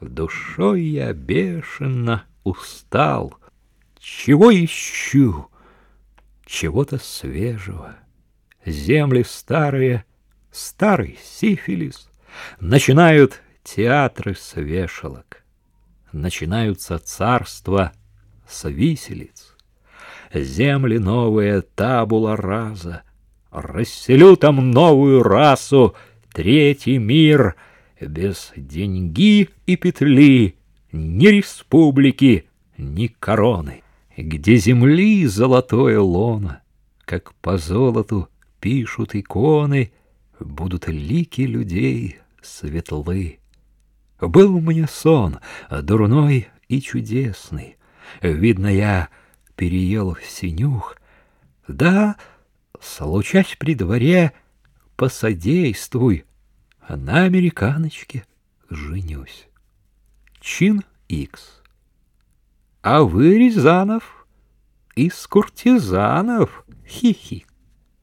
Душой я бешено устал. Чего ищу? Чего-то свежего. Земли старые, старый сифилис. Начинают театры с вешалок. Начинаются царства с виселиц. Земли новые табула раза. Расселю там новую расу, третий мир — без деньги и петли, ни республики, ни короны, где земли золотое лоно, как по золоту пишут иконы, будут лики людей светлы. Был мне сон, дурной и чудесный. Видно, я переел синюх. Да, случась при дворе, посодействуй, а на американочке женюсь. Чин Икс. А вы, Рязанов, из куртизанов, хихик.